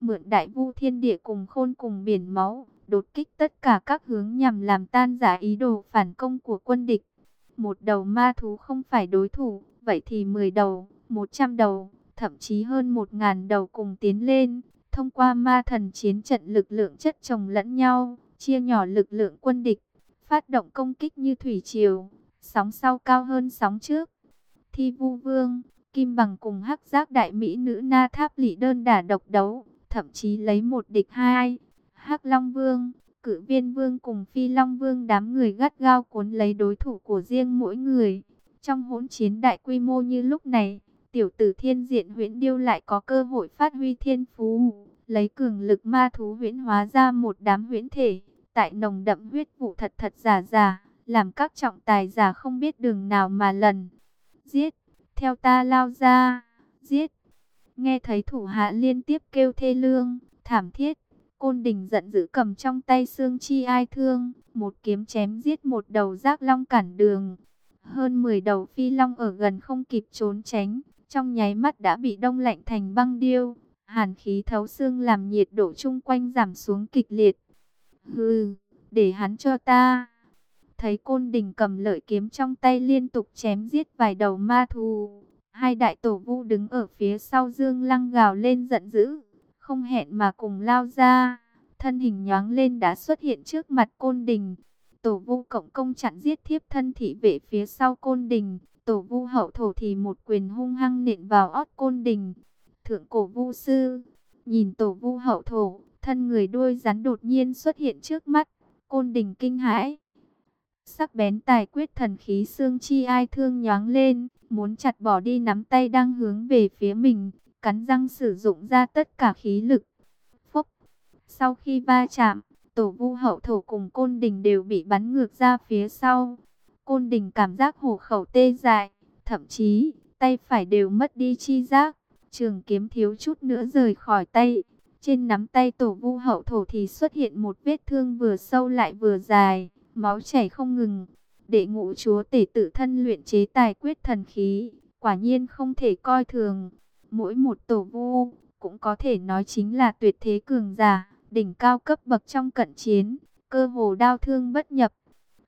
mượn đại vu thiên địa cùng khôn cùng biển máu, đột kích tất cả các hướng nhằm làm tan giả ý đồ phản công của quân địch. Một đầu ma thú không phải đối thủ, vậy thì 10 đầu, 100 đầu, thậm chí hơn 1.000 đầu cùng tiến lên, thông qua ma thần chiến trận lực lượng chất chồng lẫn nhau, chia nhỏ lực lượng quân địch, phát động công kích như thủy triều, sóng sau cao hơn sóng trước. Thi vu vương, kim bằng cùng hắc giác đại mỹ nữ na tháp lỷ đơn đả độc đấu, thậm chí lấy một địch hai. hắc long vương, cử viên vương cùng phi long vương đám người gắt gao cuốn lấy đối thủ của riêng mỗi người. Trong hỗn chiến đại quy mô như lúc này, tiểu tử thiên diện huyễn điêu lại có cơ hội phát huy thiên phú, lấy cường lực ma thú huyễn hóa ra một đám huyễn thể, tại nồng đậm huyết vụ thật thật giả giả, làm các trọng tài giả không biết đường nào mà lần. Giết, theo ta lao ra, giết. Nghe thấy thủ hạ liên tiếp kêu thê lương, thảm thiết, côn đình giận dữ cầm trong tay xương chi ai thương, một kiếm chém giết một đầu rác long cản đường. Hơn 10 đầu phi long ở gần không kịp trốn tránh, trong nháy mắt đã bị đông lạnh thành băng điêu. Hàn khí thấu xương làm nhiệt độ chung quanh giảm xuống kịch liệt. Hừ, để hắn cho ta. Thấy côn đình cầm lợi kiếm trong tay liên tục chém giết vài đầu ma thù. Hai đại tổ vu đứng ở phía sau dương lăng gào lên giận dữ. Không hẹn mà cùng lao ra. Thân hình nhoáng lên đã xuất hiện trước mặt côn đình. Tổ vu cộng công chặn giết thiếp thân thị vệ phía sau côn đình. Tổ vu hậu thổ thì một quyền hung hăng nện vào ót côn đình. Thượng cổ vu sư, nhìn tổ vu hậu thổ, thân người đuôi rắn đột nhiên xuất hiện trước mắt. Côn đình kinh hãi. Sắc bén tài quyết thần khí xương chi ai thương nhoáng lên, muốn chặt bỏ đi nắm tay đang hướng về phía mình, cắn răng sử dụng ra tất cả khí lực. Phốc, sau khi va chạm, tổ vu hậu thổ cùng côn đình đều bị bắn ngược ra phía sau. Côn đình cảm giác hổ khẩu tê dại, thậm chí tay phải đều mất đi chi giác. Trường kiếm thiếu chút nữa rời khỏi tay. Trên nắm tay tổ vu hậu thổ thì xuất hiện một vết thương vừa sâu lại vừa dài, máu chảy không ngừng. Đệ ngũ chúa tể tự thân luyện chế tài quyết thần khí, quả nhiên không thể coi thường. Mỗi một tổ vu cũng có thể nói chính là tuyệt thế cường giả, đỉnh cao cấp bậc trong cận chiến, cơ hồ đau thương bất nhập.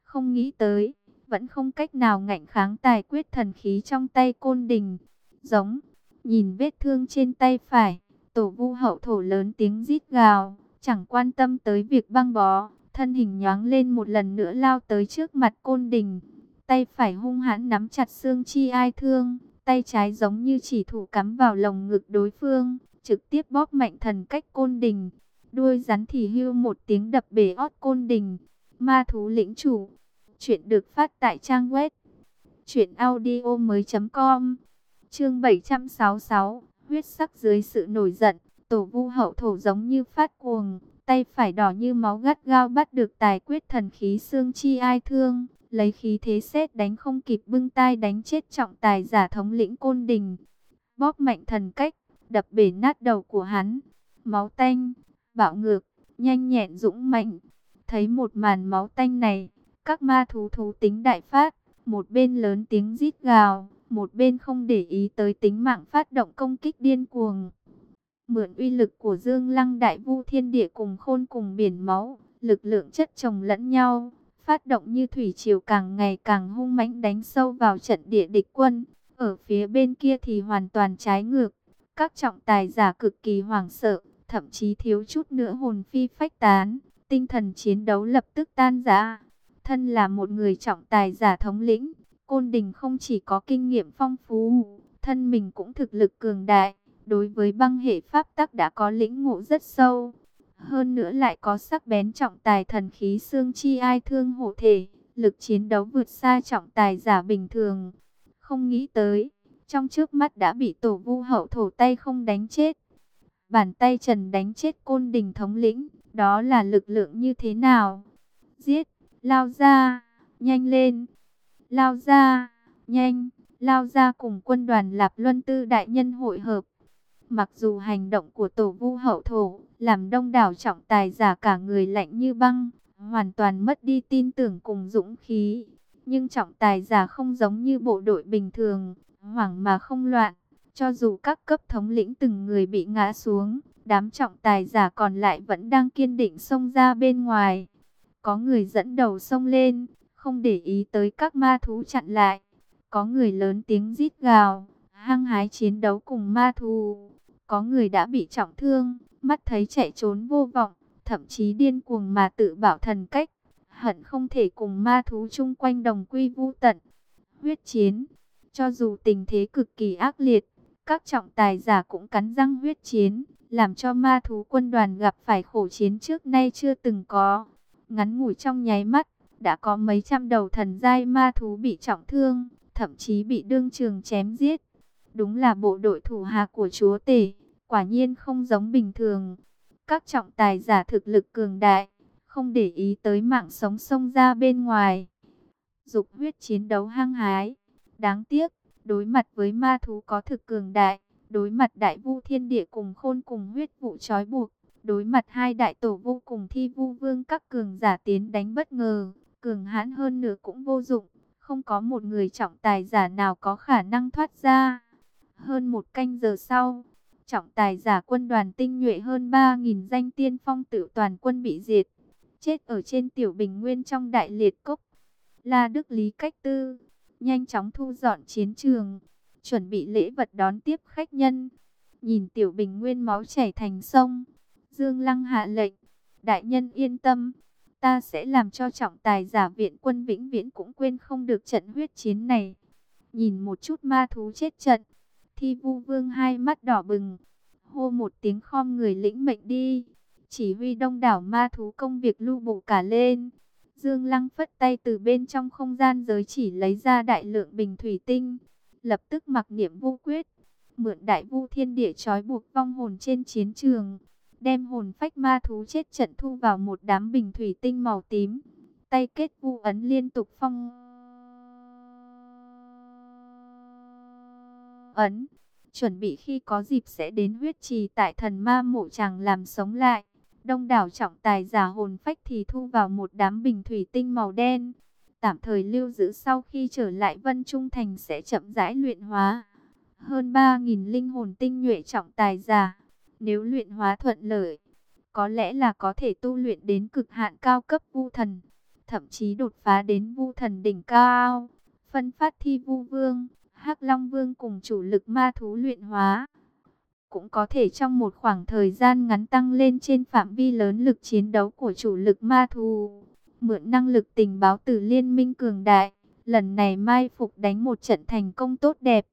Không nghĩ tới, vẫn không cách nào ngạnh kháng tài quyết thần khí trong tay côn đình. Giống, nhìn vết thương trên tay phải, tổ vu hậu thổ lớn tiếng rít gào, chẳng quan tâm tới việc băng bó, thân hình nhoáng lên một lần nữa lao tới trước mặt côn đình. Tay phải hung hãn nắm chặt xương chi ai thương, tay trái giống như chỉ thủ cắm vào lồng ngực đối phương, trực tiếp bóp mạnh thần cách côn đình. Đuôi rắn thì hưu một tiếng đập bể ót côn đình. Ma thú lĩnh chủ. Chuyện được phát tại trang web. Chuyện audio mới.com Chương 766 Huyết sắc dưới sự nổi giận. Tổ vu hậu thổ giống như phát cuồng. Tay phải đỏ như máu gắt gao bắt được tài quyết thần khí xương chi ai thương. Lấy khí thế xét đánh không kịp bưng tay đánh chết trọng tài giả thống lĩnh côn đình. Bóp mạnh thần cách. Đập bể nát đầu của hắn. Máu tanh. Bạo ngược. Nhanh nhẹn dũng mạnh. Thấy một màn máu tanh này các ma thú thú tính đại phát, một bên lớn tiếng rít gào, một bên không để ý tới tính mạng phát động công kích điên cuồng. Mượn uy lực của Dương Lăng Đại Vu Thiên Địa cùng khôn cùng biển máu, lực lượng chất chồng lẫn nhau, phát động như thủy triều càng ngày càng hung mãnh đánh sâu vào trận địa địch quân. Ở phía bên kia thì hoàn toàn trái ngược, các trọng tài giả cực kỳ hoảng sợ, thậm chí thiếu chút nữa hồn phi phách tán, tinh thần chiến đấu lập tức tan rã. Thân là một người trọng tài giả thống lĩnh, Côn Đình không chỉ có kinh nghiệm phong phú, thân mình cũng thực lực cường đại, đối với băng hệ pháp tắc đã có lĩnh ngộ rất sâu. Hơn nữa lại có sắc bén trọng tài thần khí xương chi ai thương hộ thể, lực chiến đấu vượt xa trọng tài giả bình thường. Không nghĩ tới, trong trước mắt đã bị tổ vu hậu thổ tay không đánh chết. Bàn tay trần đánh chết côn đình thống lĩnh, đó là lực lượng như thế nào? Giết! Lao ra, nhanh lên. Lao ra, nhanh. Lao ra cùng quân đoàn Lạp Luân Tư Đại Nhân hội hợp. Mặc dù hành động của tổ vu hậu thổ, làm đông đảo trọng tài giả cả người lạnh như băng, hoàn toàn mất đi tin tưởng cùng dũng khí. Nhưng trọng tài giả không giống như bộ đội bình thường, hoảng mà không loạn. Cho dù các cấp thống lĩnh từng người bị ngã xuống, Đám trọng tài giả còn lại vẫn đang kiên định xông ra bên ngoài. Có người dẫn đầu xông lên, không để ý tới các ma thú chặn lại. Có người lớn tiếng rít gào, hăng hái chiến đấu cùng ma thú. Có người đã bị trọng thương, mắt thấy chạy trốn vô vọng, thậm chí điên cuồng mà tự bảo thần cách. Hận không thể cùng ma thú chung quanh đồng quy vu tận. Huyết chiến, cho dù tình thế cực kỳ ác liệt, các trọng tài giả cũng cắn răng huyết chiến, làm cho ma thú quân đoàn gặp phải khổ chiến trước nay chưa từng có. Ngắn ngủi trong nháy mắt, đã có mấy trăm đầu thần giai ma thú bị trọng thương, thậm chí bị đương trường chém giết. Đúng là bộ đội thủ hạ của chúa tể, quả nhiên không giống bình thường. Các trọng tài giả thực lực cường đại, không để ý tới mạng sống sông ra bên ngoài. Dục huyết chiến đấu hăng hái. Đáng tiếc, đối mặt với ma thú có thực cường đại, đối mặt đại vu thiên địa cùng khôn cùng huyết vụ trói buộc, đối mặt hai đại tổ vô cùng thi vu vương các cường giả tiến đánh bất ngờ, cường hãn hơn nữa cũng vô dụng, không có một người trọng tài giả nào có khả năng thoát ra. Hơn một canh giờ sau, trọng tài giả quân đoàn tinh nhuệ hơn 3.000 danh tiên phong tự toàn quân bị diệt, chết ở trên tiểu bình nguyên trong đại liệt cốc. La Đức Lý Cách Tư, nhanh chóng thu dọn chiến trường, chuẩn bị lễ vật đón tiếp khách nhân. Nhìn tiểu bình nguyên máu chảy thành sông, Dương Lăng hạ lệnh, đại nhân yên tâm, ta sẽ làm cho trọng tài giả viện quân vĩnh viễn cũng quên không được trận huyết chiến này. Nhìn một chút ma thú chết trận, thi vu vương hai mắt đỏ bừng, hô một tiếng khom người lĩnh mệnh đi, chỉ huy đông đảo ma thú công việc lưu bộ cả lên. Dương Lăng phất tay từ bên trong không gian giới chỉ lấy ra đại lượng bình thủy tinh, lập tức mặc niệm vô quyết, mượn đại vu thiên địa trói buộc vong hồn trên chiến trường, đem hồn phách ma thú chết trận thu vào một đám bình thủy tinh màu tím, tay kết vu ấn liên tục phong ấn, chuẩn bị khi có dịp sẽ đến huyết trì tại thần ma mộ chàng làm sống lại. Đông đảo trọng tài giả hồn phách thì thu vào một đám bình thủy tinh màu đen. Tạm thời lưu giữ sau khi trở lại Vân Trung Thành sẽ chậm rãi luyện hóa. Hơn 3.000 linh hồn tinh nhuệ trọng tài giả. Nếu luyện hóa thuận lợi, có lẽ là có thể tu luyện đến cực hạn cao cấp vu thần. Thậm chí đột phá đến vu thần đỉnh cao. Phân phát thi vu vương, hắc long vương cùng chủ lực ma thú luyện hóa cũng có thể trong một khoảng thời gian ngắn tăng lên trên phạm vi lớn lực chiến đấu của chủ lực ma thú. Mượn năng lực tình báo từ liên minh cường đại, lần này mai phục đánh một trận thành công tốt đẹp.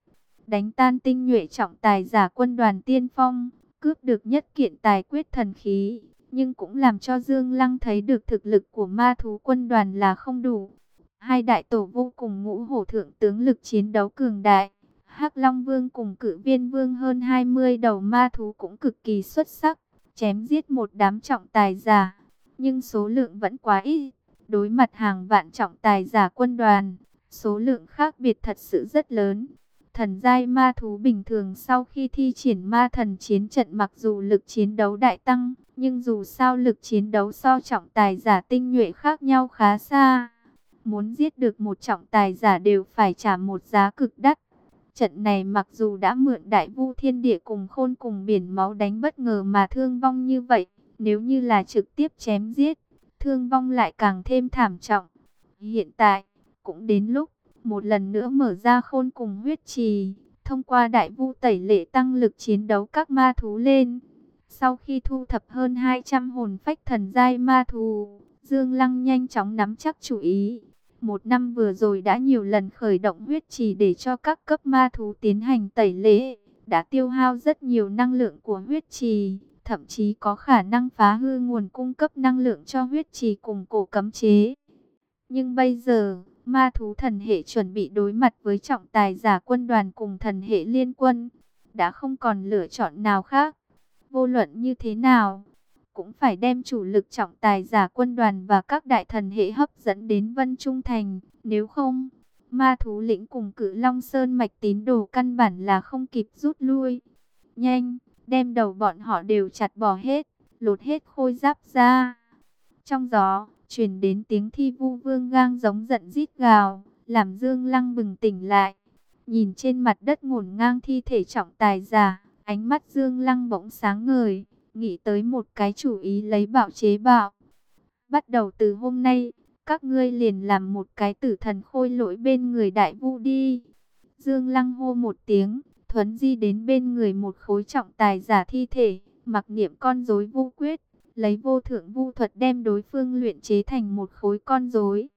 Đánh tan tinh nhuệ trọng tài giả quân đoàn tiên phong, cướp được nhất kiện tài quyết thần khí. Nhưng cũng làm cho Dương Lăng thấy được thực lực của ma thú quân đoàn là không đủ. Hai đại tổ vô cùng ngũ hổ thượng tướng lực chiến đấu cường đại Hắc Long Vương cùng cử viên vương hơn 20 đầu ma thú cũng cực kỳ xuất sắc, chém giết một đám trọng tài giả, nhưng số lượng vẫn quá ít. Đối mặt hàng vạn trọng tài giả quân đoàn, số lượng khác biệt thật sự rất lớn. Thần giai ma thú bình thường sau khi thi triển ma thần chiến trận mặc dù lực chiến đấu đại tăng, nhưng dù sao lực chiến đấu so trọng tài giả tinh nhuệ khác nhau khá xa. Muốn giết được một trọng tài giả đều phải trả một giá cực đắt. Trận này mặc dù đã mượn đại vu thiên địa cùng khôn cùng biển máu đánh bất ngờ mà thương vong như vậy, nếu như là trực tiếp chém giết, thương vong lại càng thêm thảm trọng. Hiện tại, cũng đến lúc, một lần nữa mở ra khôn cùng huyết trì, thông qua đại vu tẩy lệ tăng lực chiến đấu các ma thú lên. Sau khi thu thập hơn 200 hồn phách thần giai ma thú, Dương Lăng nhanh chóng nắm chắc chủ ý, một năm vừa rồi đã nhiều lần khởi động huyết trì để cho các cấp ma thú tiến hành tẩy lễ, đã tiêu hao rất nhiều năng lượng của huyết trì, thậm chí có khả năng phá hư nguồn cung cấp năng lượng cho huyết trì cùng cổ cấm chế. Nhưng bây giờ, ma thú thần hệ chuẩn bị đối mặt với trọng tài giả quân đoàn cùng thần hệ liên quân, đã không còn lựa chọn nào khác. Vô luận như thế nào, cũng phải đem chủ lực trọng tài giả quân đoàn và các đại thần hệ hấp dẫn đến Vân Trung Thành. Nếu không, ma thú lĩnh cùng cử Long Sơn mạch tín đồ căn bản là không kịp rút lui. Nhanh, đem đầu bọn họ đều chặt bỏ hết, lột hết khôi giáp ra. Trong gió, truyền đến tiếng thi vu vương gang giống giận rít gào, làm Dương Lăng bừng tỉnh lại. Nhìn trên mặt đất ngổn ngang thi thể trọng tài giả, ánh mắt Dương Lăng bỗng sáng ngời nghĩ tới một cái chủ ý lấy bạo chế bạo. Bắt đầu từ hôm nay, các ngươi liền làm một cái tử thần khôi lỗi bên người đại vu đi. Dương Lăng hô một tiếng, thuấn di đến bên người một khối trọng tài giả thi thể, mặc niệm con rối vu quyết, lấy vô thượng vu thuật đem đối phương luyện chế thành một khối con rối.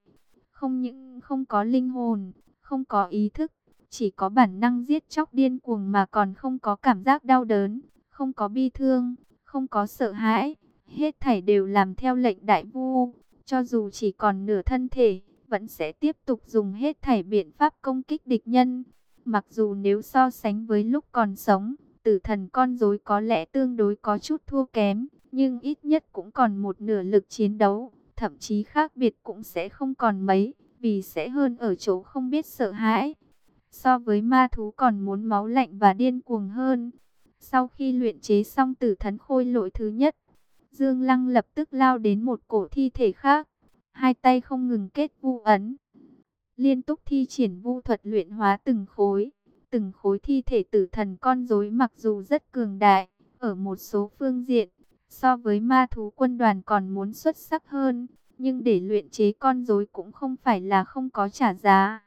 Không những không có linh hồn, không có ý thức, chỉ có bản năng giết chóc điên cuồng mà còn không có cảm giác đau đớn, không có bi thương, không có sợ hãi, hết thảy đều làm theo lệnh đại vu, cho dù chỉ còn nửa thân thể, vẫn sẽ tiếp tục dùng hết thảy biện pháp công kích địch nhân. Mặc dù nếu so sánh với lúc còn sống, tử thần con rối có lẽ tương đối có chút thua kém, nhưng ít nhất cũng còn một nửa lực chiến đấu, thậm chí khác biệt cũng sẽ không còn mấy, vì sẽ hơn ở chỗ không biết sợ hãi. So với ma thú còn muốn máu lạnh và điên cuồng hơn. Sau khi luyện chế xong tử thần khôi lỗi thứ nhất, Dương Lăng lập tức lao đến một cổ thi thể khác, hai tay không ngừng kết vu ấn. Liên tục thi triển vu thuật luyện hóa từng khối, từng khối thi thể tử thần con rối mặc dù rất cường đại, ở một số phương diện, so với ma thú quân đoàn còn muốn xuất sắc hơn, nhưng để luyện chế con rối cũng không phải là không có trả giá.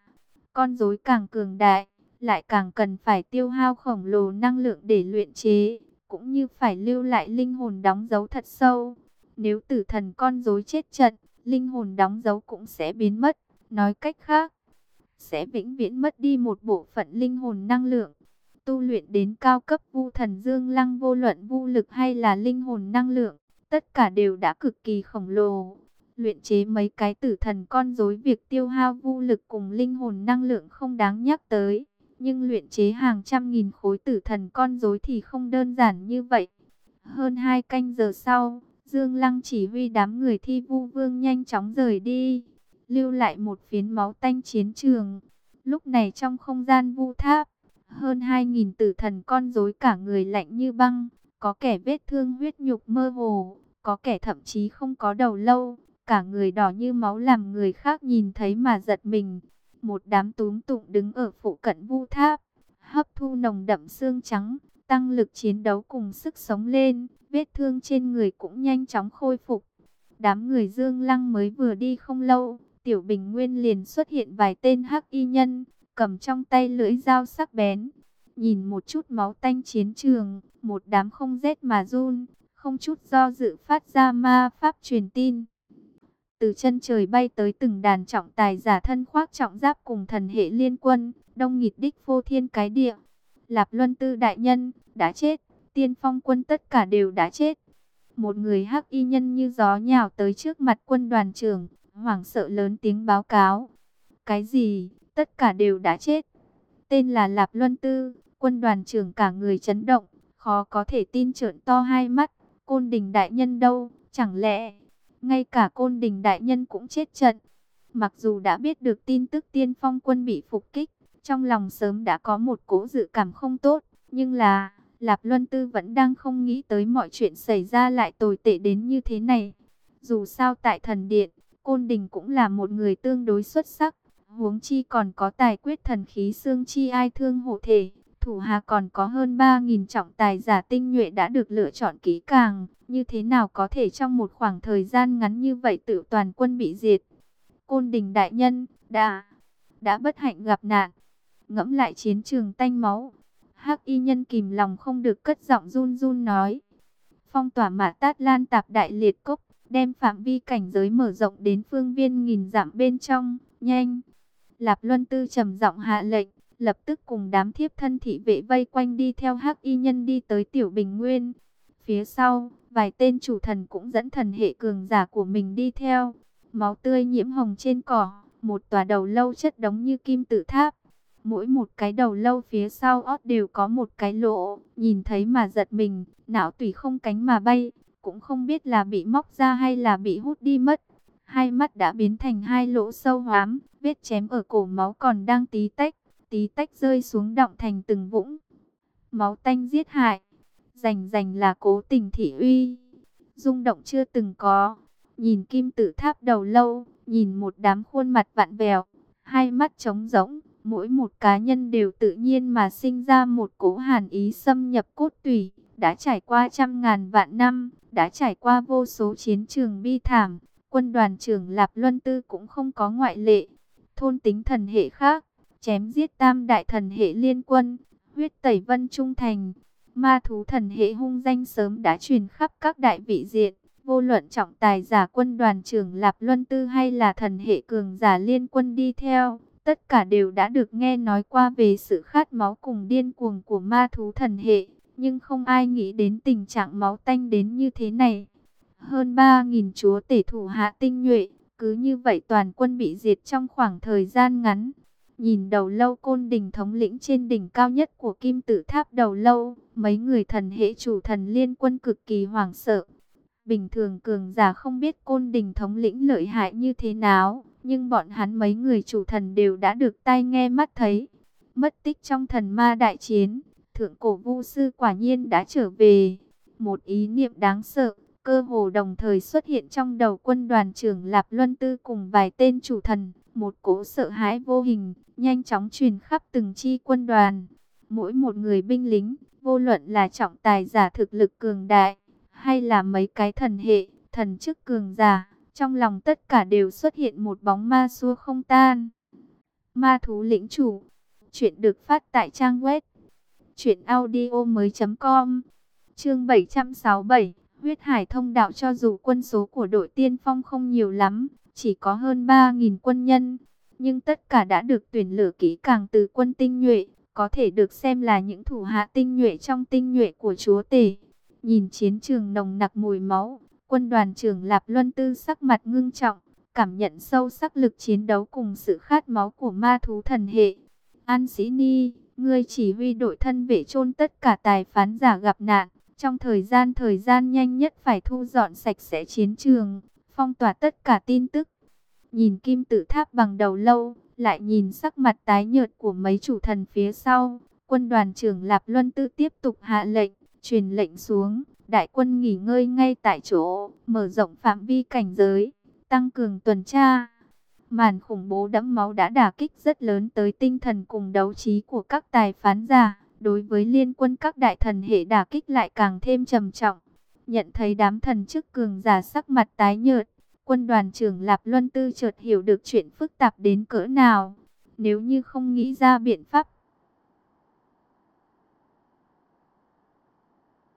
Con rối càng cường đại, lại càng cần phải tiêu hao khổng lồ năng lượng để luyện chế, cũng như phải lưu lại linh hồn đóng dấu thật sâu. Nếu tử thần con rối chết trận, linh hồn đóng dấu cũng sẽ biến mất. Nói cách khác, sẽ vĩnh viễn mất đi một bộ phận linh hồn năng lượng. Tu luyện đến cao cấp vu thần dương lăng vô luận vu lực hay là linh hồn năng lượng, tất cả đều đã cực kỳ khổng lồ. Luyện chế mấy cái tử thần con rối việc tiêu hao vu lực cùng linh hồn năng lượng không đáng nhắc tới. Nhưng luyện chế hàng trăm nghìn khối tử thần con rối thì không đơn giản như vậy. Hơn hai canh giờ sau, Dương Lăng chỉ huy đám người thi vu vương nhanh chóng rời đi, lưu lại một phiến máu tanh chiến trường. Lúc này trong không gian vu tháp, hơn hai nghìn tử thần con rối cả người lạnh như băng, có kẻ vết thương huyết nhục mơ hồ, có kẻ thậm chí không có đầu lâu, cả người đỏ như máu làm người khác nhìn thấy mà giật mình. Một đám túm tụng đứng ở phụ cận vu tháp, hấp thu nồng đậm xương trắng, tăng lực chiến đấu cùng sức sống lên, vết thương trên người cũng nhanh chóng khôi phục. Đám người Dương Lăng mới vừa đi không lâu, Tiểu Bình Nguyên liền xuất hiện vài tên hắc y nhân, cầm trong tay lưỡi dao sắc bén. Nhìn một chút máu tanh chiến trường, một đám không rét mà run, không chút do dự phát ra ma pháp truyền tin. Từ chân trời bay tới từng đàn trọng tài giả thân khoác trọng giáp cùng thần hệ liên quân, đông nghịt đích vô thiên cái địa. Lạp Luân Tư đại nhân, đã chết, tiên phong quân tất cả đều đã chết. Một người hắc y nhân như gió nhào tới trước mặt quân đoàn trưởng, hoảng sợ lớn tiếng báo cáo. Cái gì, tất cả đều đã chết. Tên là Lạp Luân Tư, quân đoàn trưởng cả người chấn động, khó có thể tin trợn to hai mắt. Côn đình đại nhân đâu, chẳng lẽ ngay cả côn đình đại nhân cũng chết trận. Mặc dù đã biết được tin tức tiên phong quân bị phục kích, trong lòng sớm đã có một cố dự cảm không tốt, nhưng là, Lạp Luân Tư vẫn đang không nghĩ tới mọi chuyện xảy ra lại tồi tệ đến như thế này. Dù sao tại thần điện, Côn Đình cũng là một người tương đối xuất sắc, huống chi còn có tài quyết thần khí xương chi ai thương hộ thể. Thủ hà còn có hơn 3.000 trọng tài giả tinh nhuệ đã được lựa chọn kỹ càng, như thế nào có thể trong một khoảng thời gian ngắn như vậy tự toàn quân bị diệt. Côn Đình Đại Nhân, đã, đã bất hạnh gặp nạn, ngẫm lại chiến trường tanh máu. Hắc y nhân kìm lòng không được cất giọng run run nói. Phong tỏa mã tát lan tạp đại liệt cốc, đem phạm vi cảnh giới mở rộng đến phương viên nghìn dặm bên trong, nhanh. Lạp Luân Tư trầm giọng hạ lệnh, lập tức cùng đám thiếp thân thị vệ vây quanh đi theo hắc y nhân đi tới tiểu bình nguyên. Phía sau, vài tên chủ thần cũng dẫn thần hệ cường giả của mình đi theo. Máu tươi nhiễm hồng trên cỏ, một tòa đầu lâu chất đống như kim tự tháp. Mỗi một cái đầu lâu phía sau ót đều có một cái lỗ, nhìn thấy mà giật mình, não tùy không cánh mà bay, cũng không biết là bị móc ra hay là bị hút đi mất. Hai mắt đã biến thành hai lỗ sâu hoám, vết chém ở cổ máu còn đang tí tách, tí tách rơi xuống động thành từng vũng. Máu tanh giết hại, rành rành là cố tình thị uy, rung động chưa từng có. Nhìn kim tự tháp đầu lâu, nhìn một đám khuôn mặt vạn vẹo, hai mắt trống rỗng, mỗi một cá nhân đều tự nhiên mà sinh ra một cố hàn ý xâm nhập cốt tủy, đã trải qua trăm ngàn vạn năm, đã trải qua vô số chiến trường bi thảm, quân đoàn trưởng Lạp Luân Tư cũng không có ngoại lệ. Thôn tính thần hệ khác, chém giết tam đại thần hệ liên quân, huyết tẩy vân trung thành. Ma thú thần hệ hung danh sớm đã truyền khắp các đại vị diện, vô luận trọng tài giả quân đoàn trưởng Lạp Luân Tư hay là thần hệ cường giả liên quân đi theo, tất cả đều đã được nghe nói qua về sự khát máu cùng điên cuồng của ma thú thần hệ, nhưng không ai nghĩ đến tình trạng máu tanh đến như thế này. Hơn 3.000 chúa tể thủ hạ tinh nhuệ, cứ như vậy toàn quân bị diệt trong khoảng thời gian ngắn. Nhìn đầu lâu côn đình thống lĩnh trên đỉnh cao nhất của kim tự tháp đầu lâu, mấy người thần hệ chủ thần liên quân cực kỳ hoảng sợ. Bình thường cường giả không biết côn đình thống lĩnh lợi hại như thế nào, nhưng bọn hắn mấy người chủ thần đều đã được tai nghe mắt thấy. Mất tích trong thần ma đại chiến, thượng cổ vu sư quả nhiên đã trở về. Một ý niệm đáng sợ, cơ hồ đồng thời xuất hiện trong đầu quân đoàn trưởng Lạp Luân Tư cùng vài tên chủ thần. Một cỗ sợ hãi vô hình, nhanh chóng truyền khắp từng chi quân đoàn. Mỗi một người binh lính, vô luận là trọng tài giả thực lực cường đại, hay là mấy cái thần hệ, thần chức cường giả, trong lòng tất cả đều xuất hiện một bóng ma xua không tan. Ma thú lĩnh chủ, chuyện được phát tại trang web truyệnaudiomoi.com. Chương 767, huyết hải thông đạo cho dù quân số của đội tiên phong không nhiều lắm, chỉ có hơn 3.000 quân nhân, nhưng tất cả đã được tuyển lựa kỹ càng từ quân tinh nhuệ, có thể được xem là những thủ hạ tinh nhuệ trong tinh nhuệ của chúa tể. Nhìn chiến trường nồng nặc mùi máu, quân đoàn trưởng Lạp Luân Tư sắc mặt ngưng trọng, cảm nhận sâu sắc lực chiến đấu cùng sự khát máu của ma thú thần hệ. An Sĩ Ni, ngươi chỉ huy đội thân vệ chôn tất cả tài phán giả gặp nạn, trong thời gian thời gian nhanh nhất phải thu dọn sạch sẽ chiến trường, phong tỏa tất cả tin tức. Nhìn kim tự tháp bằng đầu lâu, lại nhìn sắc mặt tái nhợt của mấy chủ thần phía sau, quân đoàn trưởng Lạp Luân Tư tiếp tục hạ lệnh, truyền lệnh xuống, đại quân nghỉ ngơi ngay tại chỗ, mở rộng phạm vi cảnh giới, tăng cường tuần tra. Màn khủng bố đẫm máu đã đả kích rất lớn tới tinh thần cùng đấu trí của các tài phán giả, đối với liên quân các đại thần hệ đả kích lại càng thêm trầm trọng. Nhận thấy đám thần chức cường giả sắc mặt tái nhợt, quân đoàn trưởng Lạp Luân Tư chợt hiểu được chuyện phức tạp đến cỡ nào. Nếu như không nghĩ ra biện pháp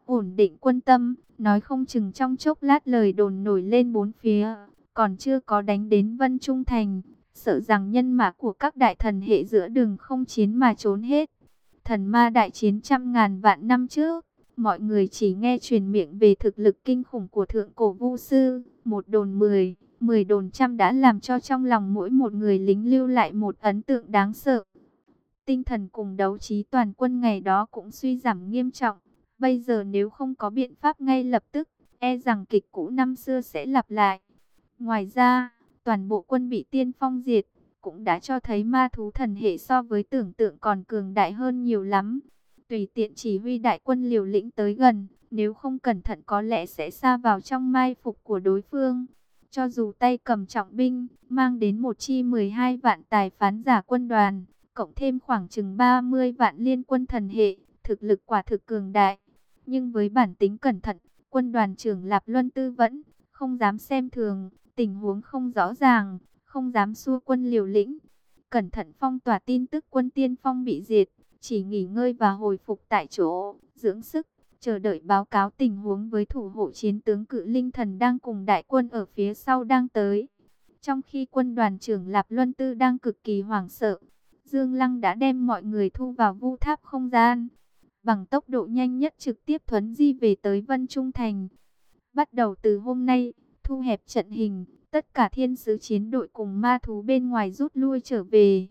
ổn định quân tâm, nói không chừng trong chốc lát lời đồn nổi lên bốn phía, còn chưa có đánh đến Vân Trung Thành, sợ rằng nhân mã của các đại thần hệ giữa đường không chiến mà trốn hết. Thần ma đại chiến trăm ngàn vạn năm trước, mọi người chỉ nghe truyền miệng về thực lực kinh khủng của thượng cổ vu sư, một đồn mười, mười đồn trăm đã làm cho trong lòng mỗi một người lính lưu lại một ấn tượng đáng sợ. Tinh thần cùng đấu trí toàn quân ngày đó cũng suy giảm nghiêm trọng. Bây giờ nếu không có biện pháp ngay lập tức, e rằng kịch cũ năm xưa sẽ lặp lại. Ngoài ra, toàn bộ quân bị tiên phong diệt, cũng đã cho thấy ma thú thần hệ so với tưởng tượng còn cường đại hơn nhiều lắm. Tùy tiện chỉ huy đại quân liều lĩnh tới gần, nếu không cẩn thận có lẽ sẽ xa vào trong mai phục của đối phương. Cho dù tay cầm trọng binh, mang đến một chi 12 vạn tài phán giả quân đoàn, cộng thêm khoảng chừng 30 vạn liên quân thần hệ, thực lực quả thực cường đại. Nhưng với bản tính cẩn thận, quân đoàn trưởng Lạp Luân Tư vẫn không dám xem thường, tình huống không rõ ràng, không dám xua quân liều lĩnh. Cẩn thận phong tỏa tin tức quân tiên phong bị diệt, chỉ nghỉ ngơi và hồi phục tại chỗ, dưỡng sức, chờ đợi báo cáo tình huống với thủ hộ chiến tướng cự linh thần đang cùng đại quân ở phía sau đang tới. Trong khi quân đoàn trưởng Lạp Luân Tư đang cực kỳ hoảng sợ, Dương Lăng đã đem mọi người thu vào vu tháp không gian bằng tốc độ nhanh nhất trực tiếp thuấn di về tới Vân Trung Thành. Bắt đầu từ hôm nay, thu hẹp trận hình, tất cả thiên sứ chiến đội cùng ma thú bên ngoài rút lui trở về.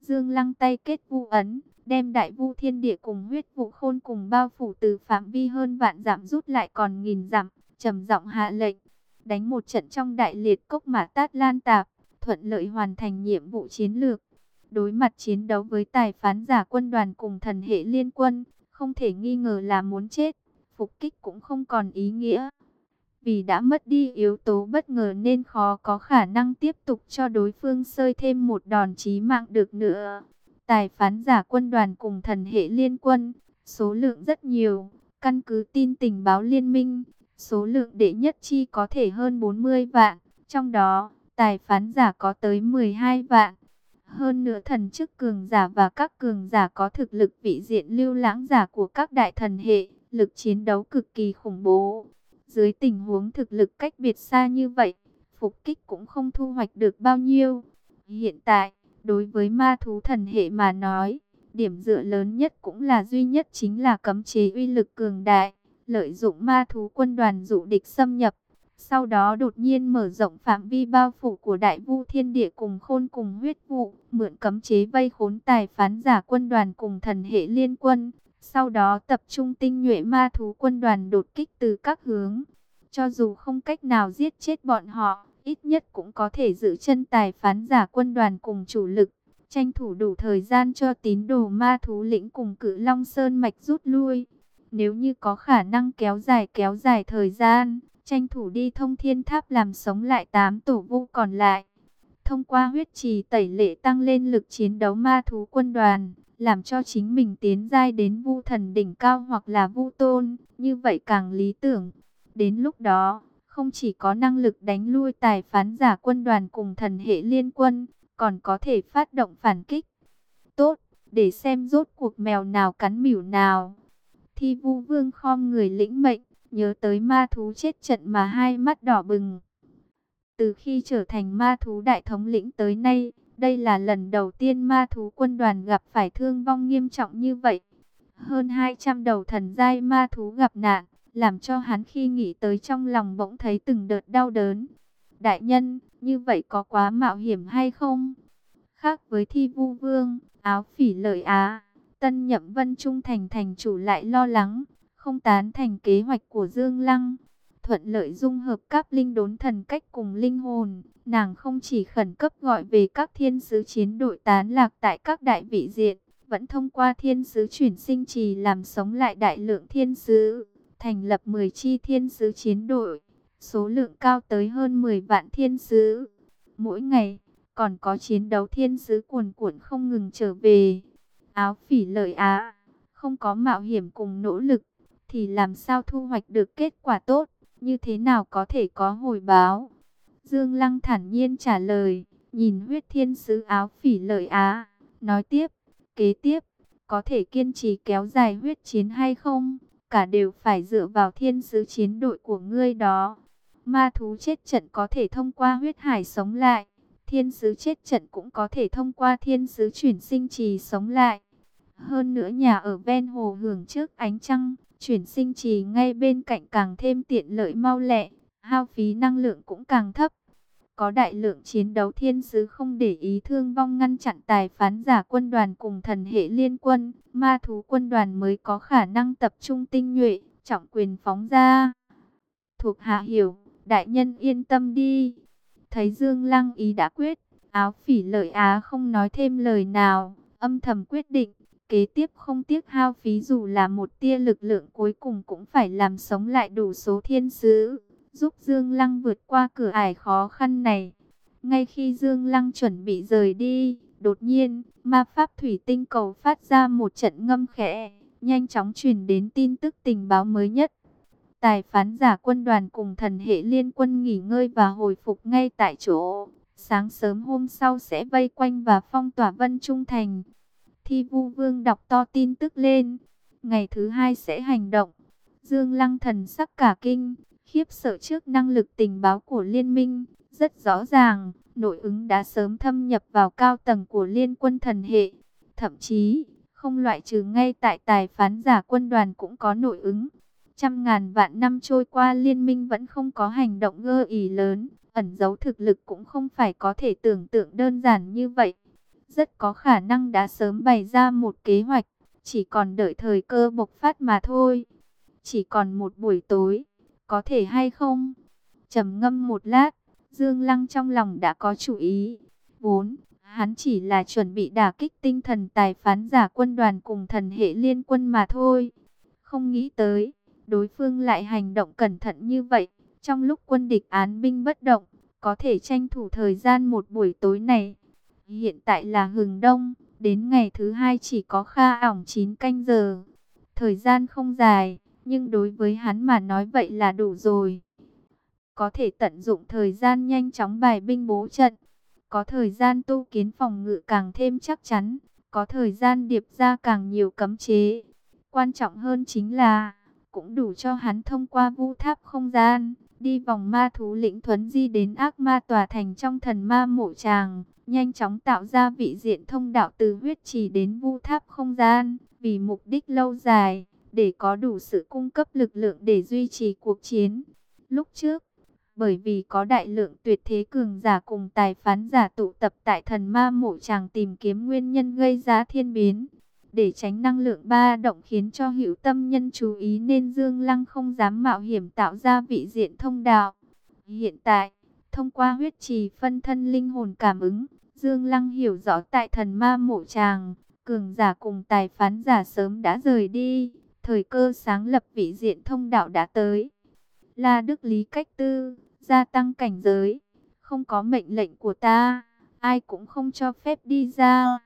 Dương Lăng tay kết vu ấn, đem đại vu thiên địa cùng huyết vụ khôn cùng bao phủ từ phạm vi hơn vạn giảm rút lại còn nghìn giảm trầm giọng hạ lệnh, đánh một trận trong đại liệt cốc mà tát lan tạp, thuận lợi hoàn thành nhiệm vụ chiến lược. Đối mặt chiến đấu với tài phán giả quân đoàn cùng thần hệ liên quân, không thể nghi ngờ là muốn chết, phục kích cũng không còn ý nghĩa. Vì đã mất đi yếu tố bất ngờ nên khó có khả năng tiếp tục cho đối phương sơi thêm một đòn chí mạng được nữa. Tài phán giả quân đoàn cùng thần hệ liên quân, số lượng rất nhiều, Căn cứ tin tình báo liên minh, số lượng đệ nhất chi có thể hơn 40 vạn, trong đó tài phán giả có tới 12 vạn. Hơn nữa thần chức cường giả và các cường giả có thực lực vị diện lưu lãng giả của các đại thần hệ, lực chiến đấu cực kỳ khủng bố. Dưới tình huống thực lực cách biệt xa như vậy, phục kích cũng không thu hoạch được bao nhiêu. Hiện tại, đối với ma thú thần hệ mà nói, điểm dựa lớn nhất cũng là duy nhất chính là cấm chế uy lực cường đại, lợi dụng ma thú quân đoàn dụ địch xâm nhập. Sau đó đột nhiên mở rộng phạm vi bao phủ của đại vu thiên địa cùng khôn cùng huyết vụ, mượn cấm chế vây khốn tài phán giả quân đoàn cùng thần hệ liên quân. Sau đó tập trung tinh nhuệ ma thú quân đoàn đột kích từ các hướng. Cho dù không cách nào giết chết bọn họ, ít nhất cũng có thể giữ chân tài phán giả quân đoàn cùng chủ lực. Tranh thủ đủ thời gian cho tín đồ ma thú lĩnh cùng cử Long Sơn Mạch rút lui. Nếu như có khả năng kéo dài kéo dài thời gian, tranh thủ đi thông thiên tháp làm sống lại tám tổ vu còn lại. Thông qua huyết trì tẩy lệ tăng lên lực chiến đấu ma thú quân đoàn, làm cho chính mình tiến giai đến vu thần đỉnh cao hoặc là vu tôn, như vậy càng lý tưởng. Đến lúc đó, không chỉ có năng lực đánh lui tài phán giả quân đoàn cùng thần hệ liên quân, còn có thể phát động phản kích. Tốt, để xem rốt cuộc mèo nào cắn mỉu nào. Thi vu vương khom người lĩnh mệnh, nhớ tới ma thú chết trận mà hai mắt đỏ bừng. Từ khi trở thành ma thú đại thống lĩnh tới nay, đây là lần đầu tiên ma thú quân đoàn gặp phải thương vong nghiêm trọng như vậy. Hơn 200 đầu thần giai ma thú gặp nạn, làm cho hắn khi nghĩ tới trong lòng bỗng thấy từng đợt đau đớn. Đại nhân, như vậy có quá mạo hiểm hay không? Khác với thi vu vương, áo phỉ lợi á, tân nhậm vân trung thành thành chủ lại lo lắng, không tán thành kế hoạch của Dương Lăng. Thuận lợi dung hợp các linh đốn thần cách cùng linh hồn, nàng không chỉ khẩn cấp gọi về các thiên sứ chiến đội tán lạc tại các đại vị diện, vẫn thông qua thiên sứ chuyển sinh trì làm sống lại đại lượng thiên sứ, thành lập 10 chi thiên sứ chiến đội, số lượng cao tới hơn 10 vạn thiên sứ. Mỗi ngày, còn có chiến đấu thiên sứ cuồn cuộn không ngừng trở về. Áo phỉ lợi á, không có mạo hiểm cùng nỗ lực, thì làm sao thu hoạch được kết quả tốt, như thế nào có thể có hồi báo. Dương Lăng thản nhiên trả lời, nhìn huyết thiên sứ áo phỉ lợi á, nói tiếp, kế tiếp, có thể kiên trì kéo dài huyết chiến hay không, cả đều phải dựa vào thiên sứ chiến đội của ngươi đó. Ma thú chết trận có thể thông qua huyết hải sống lại, thiên sứ chết trận cũng có thể thông qua thiên sứ chuyển sinh trì sống lại. Hơn nữa nhà ở ven hồ hưởng trước ánh trăng, chuyển sinh trì ngay bên cạnh càng thêm tiện lợi mau lẹ, hao phí năng lượng cũng càng thấp. Có đại lượng chiến đấu thiên sứ không để ý thương vong ngăn chặn tài phán giả quân đoàn cùng thần hệ liên quân, ma thú quân đoàn mới có khả năng tập trung tinh nhuệ, trọng quyền phóng ra. Thuộc hạ hiểu, đại nhân yên tâm đi. Thấy Dương Lăng ý đã quyết, áo phỉ lợi á không nói thêm lời nào, âm thầm quyết định kế tiếp không tiếc hao phí dù là một tia lực lượng cuối cùng cũng phải làm sống lại đủ số thiên sứ, giúp Dương Lăng vượt qua cửa ải khó khăn này. Ngay khi Dương Lăng chuẩn bị rời đi, đột nhiên, ma pháp thủy tinh cầu phát ra một trận ngâm khẽ, nhanh chóng truyền đến tin tức tình báo mới nhất. Tài phán giả quân đoàn cùng thần hệ liên quân nghỉ ngơi và hồi phục ngay tại chỗ. Sáng sớm hôm sau sẽ vây quanh và phong tỏa Vân Trung Thành. Thi vu vương đọc to tin tức lên. Ngày thứ hai sẽ hành động. Dương Lăng thần sắc cả kinh, khiếp sợ trước năng lực tình báo của liên minh. Rất rõ ràng, nội ứng đã sớm thâm nhập vào cao tầng của liên quân thần hệ. Thậm chí, không loại trừ ngay tại tài phán giả quân đoàn cũng có nội ứng. Trăm ngàn vạn năm trôi qua liên minh vẫn không có hành động ngơ ý lớn, ẩn giấu thực lực cũng không phải có thể tưởng tượng đơn giản như vậy rất có khả năng đã sớm bày ra một kế hoạch, chỉ còn đợi thời cơ bộc phát mà thôi. Chỉ còn một buổi tối, có thể hay không? trầm ngâm một lát, Dương Lăng trong lòng đã có chủ ý. Vốn, hắn chỉ là chuẩn bị đả kích tinh thần tài phán giả quân đoàn cùng thần hệ liên quân mà thôi. Không nghĩ tới, đối phương lại hành động cẩn thận như vậy. Trong lúc quân địch án binh bất động, có thể tranh thủ thời gian một buổi tối này Hiện tại là hừng đông, đến ngày thứ hai chỉ có kha ỏng 9 canh giờ. Thời gian không dài, nhưng đối với hắn mà nói vậy là đủ rồi. Có thể tận dụng thời gian nhanh chóng bài binh bố trận, có thời gian tu kiến phòng ngự càng thêm chắc chắn, có thời gian điệp ra càng nhiều cấm chế. Quan trọng hơn chính là, cũng đủ cho hắn thông qua vu tháp không gian, đi vòng ma thú lĩnh thuấn di đến ác ma tòa thành trong thần ma mộ tràng, nhanh chóng tạo ra vị diện thông đạo từ huyết trì đến vu tháp không gian, vì mục đích lâu dài, để có đủ sự cung cấp lực lượng để duy trì cuộc chiến. Lúc trước, bởi vì có đại lượng tuyệt thế cường giả cùng tài phán giả tụ tập tại thần ma mộ tràng tìm kiếm nguyên nhân gây ra thiên biến. Để tránh năng lượng ba động khiến cho hữu tâm nhân chú ý nên Dương Lăng không dám mạo hiểm tạo ra vị diện thông đạo. Hiện tại, thông qua huyết trì phân thân linh hồn cảm ứng, Dương Lăng hiểu rõ tại thần ma mộ tràng, cường giả cùng tài phán giả sớm đã rời đi, thời cơ sáng lập vị diện thông đạo đã tới. La Đức Lý cách tư, gia tăng cảnh giới, không có mệnh lệnh của ta, ai cũng không cho phép đi ra.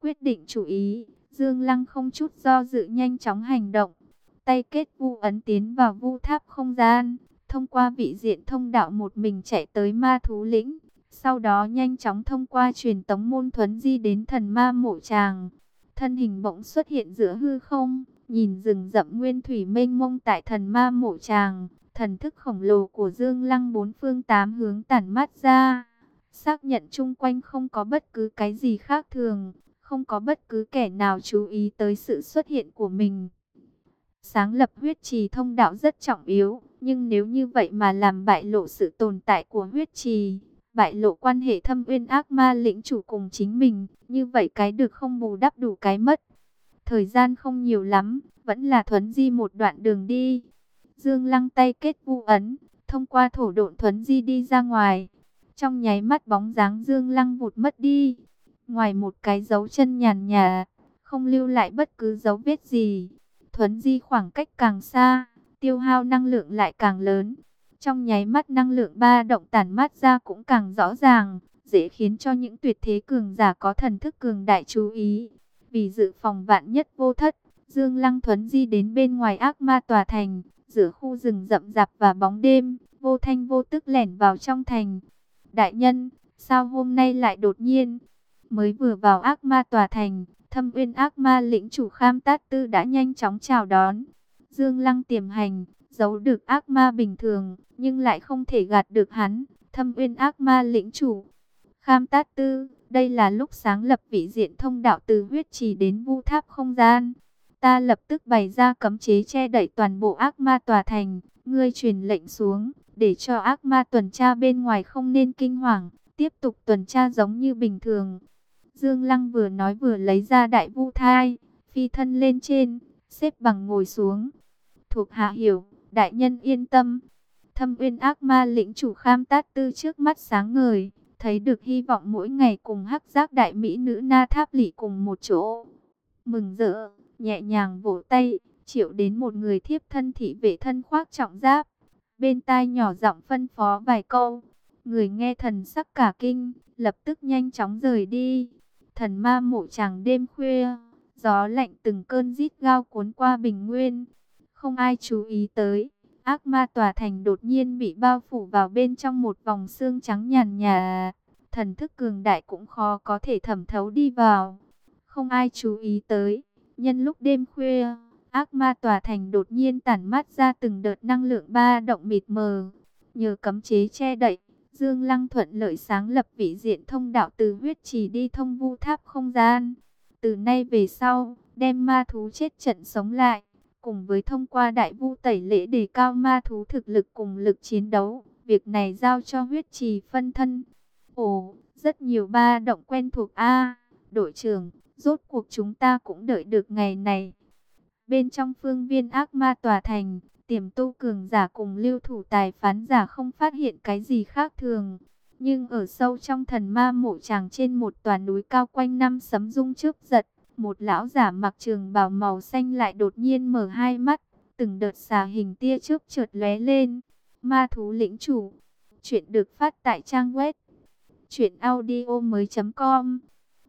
Quyết định chủ ý, Dương Lăng không chút do dự nhanh chóng hành động, tay kết vu ấn tiến vào vu tháp không gian, thông qua vị diện thông đạo một mình chạy tới ma thú lĩnh, sau đó nhanh chóng thông qua truyền tống môn thuấn di đến thần ma mộ tràng. Thân hình bỗng xuất hiện giữa hư không, nhìn rừng rậm nguyên thủy mênh mông tại thần ma mộ tràng, thần thức khổng lồ của Dương Lăng bốn phương tám hướng tản mát ra, xác nhận chung quanh không có bất cứ cái gì khác thường, không có bất cứ kẻ nào chú ý tới sự xuất hiện của mình. Sáng lập huyết trì thông đạo rất trọng yếu, nhưng nếu như vậy mà làm bại lộ sự tồn tại của huyết trì, bại lộ quan hệ thâm uyên ác ma lĩnh chủ cùng chính mình, như vậy cái được không bù đắp đủ cái mất. Thời gian không nhiều lắm, vẫn là thuấn di một đoạn đường đi. Dương Lăng tay kết vu ấn, thông qua thổ độn thuấn di đi ra ngoài. Trong nháy mắt bóng dáng Dương Lăng vụt mất đi. Ngoài một cái dấu chân nhàn nhà, không lưu lại bất cứ dấu vết gì. Thuấn di khoảng cách càng xa, tiêu hao năng lượng lại càng lớn. Trong nháy mắt năng lượng ba động tản mát ra cũng càng rõ ràng, dễ khiến cho những tuyệt thế cường giả có thần thức cường đại chú ý. Vì dự phòng vạn nhất vô thất, Dương Lăng Thuấn di đến bên ngoài ác ma tòa thành, giữa khu rừng rậm rạp và bóng đêm, vô thanh vô tức lẻn vào trong thành. Đại nhân, sao hôm nay lại đột nhiên? Mới vừa vào ác ma tòa thành, thâm uyên ác ma lĩnh chủ kham tát tư đã nhanh chóng chào đón. Dương Lăng tiềm hành, giấu được ác ma bình thường, nhưng lại không thể gạt được hắn, thâm uyên ác ma lĩnh chủ. Kham tát tư, đây là lúc sáng lập vị diện thông đạo từ huyết trì đến vu tháp không gian. Ta lập tức bày ra cấm chế che đậy toàn bộ ác ma tòa thành. Ngươi truyền lệnh xuống, để cho ác ma tuần tra bên ngoài không nên kinh hoàng, tiếp tục tuần tra giống như bình thường. Dương Lăng vừa nói vừa lấy ra đại vu thai, phi thân lên trên, xếp bằng ngồi xuống. Thuộc hạ hiểu, đại nhân yên tâm. Thâm uyên ác ma lĩnh chủ kham tát tư trước mắt sáng ngời, thấy được hy vọng mỗi ngày cùng hắc giác đại mỹ nữ na tháp lỷ cùng một chỗ. Mừng rỡ, nhẹ nhàng vỗ tay, triệu đến một người thiếp thân thị vệ thân khoác trọng giáp. Bên tai nhỏ giọng phân phó vài câu, người nghe thần sắc cả kinh, lập tức nhanh chóng rời đi. Thần ma mộ chàng đêm khuya, gió lạnh từng cơn rít gao cuốn qua bình nguyên, không ai chú ý tới. Ác ma tòa thành đột nhiên bị bao phủ vào bên trong một vòng xương trắng nhàn nhà. Thần thức cường đại cũng khó có thể thẩm thấu đi vào. Không ai chú ý tới. Nhân lúc đêm khuya, ác ma tòa thành đột nhiên tản mát ra từng đợt năng lượng ba động mịt mờ. Nhờ cấm chế che đậy, Dương Lăng thuận lợi sáng lập vị diện thông đạo từ huyết trì đi thông vu tháp không gian. Từ nay về sau, đem ma thú chết trận sống lại, cùng với thông qua đại vu tẩy lễ đề cao ma thú thực lực cùng lực chiến đấu. Việc này giao cho huyết trì phân thân. Ồ, rất nhiều ba động quen thuộc A, đội trưởng. Rốt cuộc chúng ta cũng đợi được ngày này. Bên trong phương viên ác ma tòa thành, tiềm tu cường giả cùng lưu thủ tài phán giả không phát hiện cái gì khác thường. Nhưng ở sâu trong thần ma mộ tràng trên một tòa núi cao quanh năm sấm rung trước giật, một lão giả mặc trường bào màu xanh lại đột nhiên mở hai mắt, từng đợt xà hình tia trước chợt lóe lên. Ma thú lĩnh chủ. Chuyện được phát tại trang web truyệnaudiomoi.com.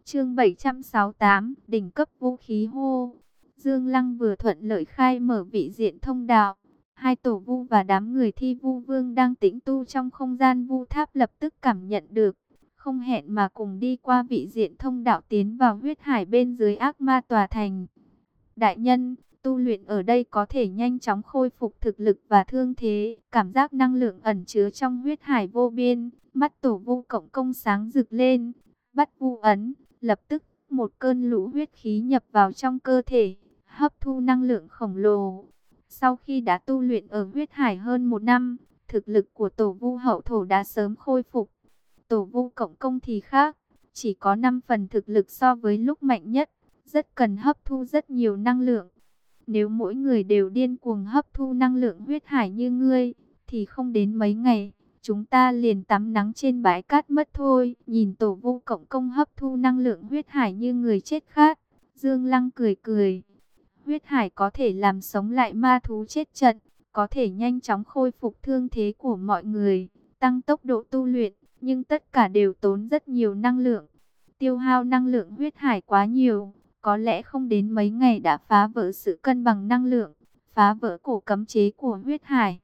Chương 768, đỉnh cấp vũ khí hô. Dương Lăng vừa thuận lợi khai mở vị diện thông đạo. Hai tổ vu và đám người thi vu vương đang tĩnh tu trong không gian vu tháp lập tức cảm nhận được. Không hẹn mà cùng đi qua vị diện thông đạo tiến vào huyết hải bên dưới ác ma tòa thành. Đại nhân, tu luyện ở đây có thể nhanh chóng khôi phục thực lực và thương thế. Cảm giác năng lượng ẩn chứa trong huyết hải vô biên. Mắt tổ vu cộng công sáng rực lên. Bắt vu ấn, lập tức một cơn lũ huyết khí nhập vào trong cơ thể, hấp thu năng lượng khổng lồ. Sau khi đã tu luyện ở huyết hải hơn một năm, thực lực của tổ vu hậu thổ đã sớm khôi phục. Tổ vu cộng công thì khác, chỉ có 5 phần thực lực so với lúc mạnh nhất, rất cần hấp thu rất nhiều năng lượng. Nếu mỗi người đều điên cuồng hấp thu năng lượng huyết hải như ngươi, thì không đến mấy ngày, chúng ta liền tắm nắng trên bãi cát mất thôi. Nhìn tổ vu cộng công hấp thu năng lượng huyết hải như người chết khát, Dương Lăng cười cười. Huyết hải có thể làm sống lại ma thú chết trận, có thể nhanh chóng khôi phục thương thế của mọi người, tăng tốc độ tu luyện, nhưng tất cả đều tốn rất nhiều năng lượng. Tiêu hao năng lượng huyết hải quá nhiều, có lẽ không đến mấy ngày đã phá vỡ sự cân bằng năng lượng, phá vỡ cổ cấm chế của huyết hải.